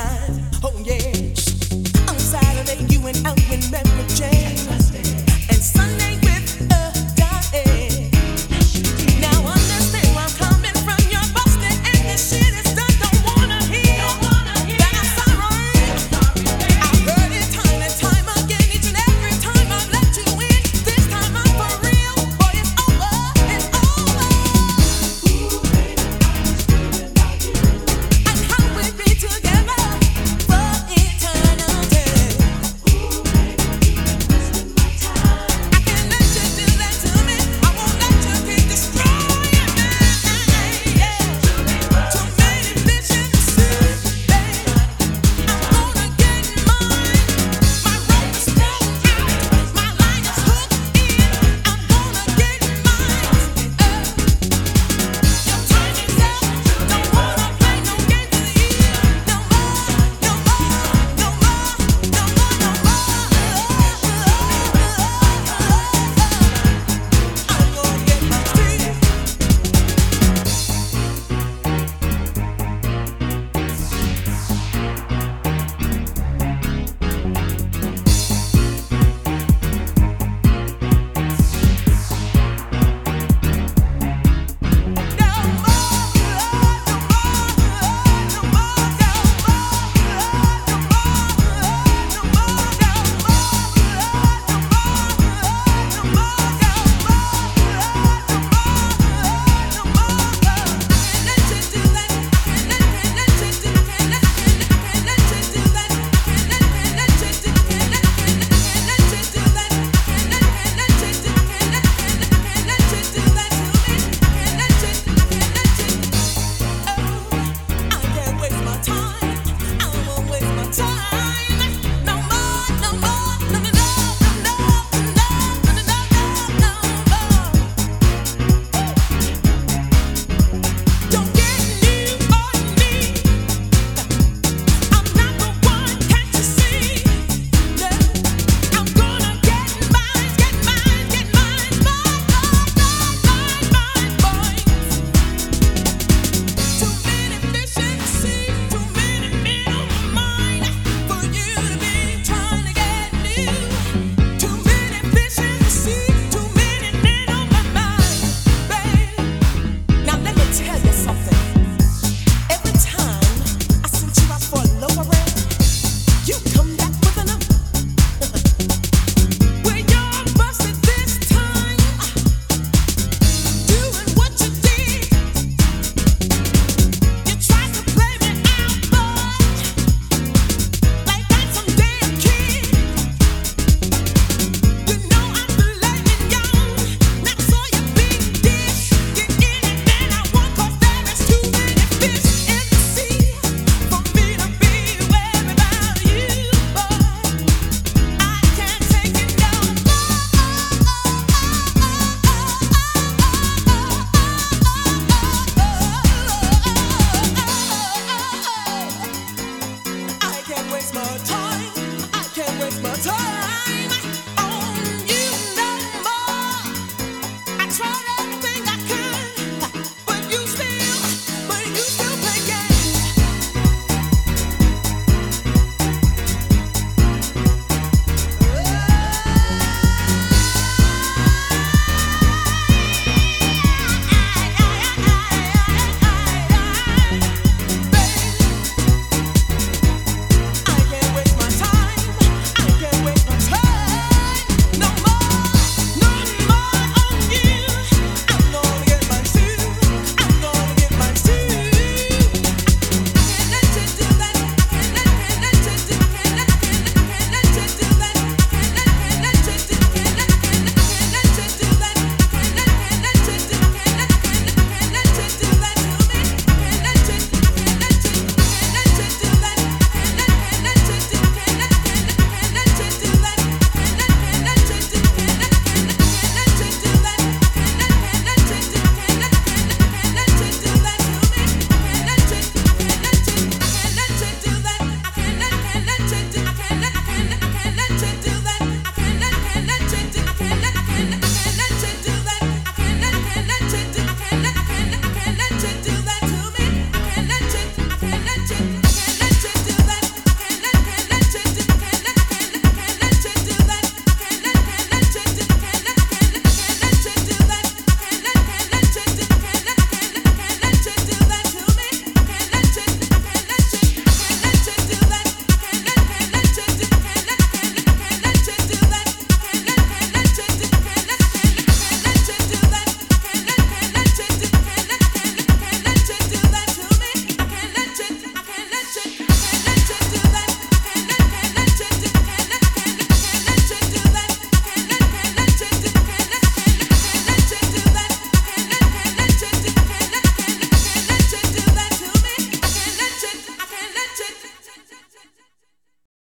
time.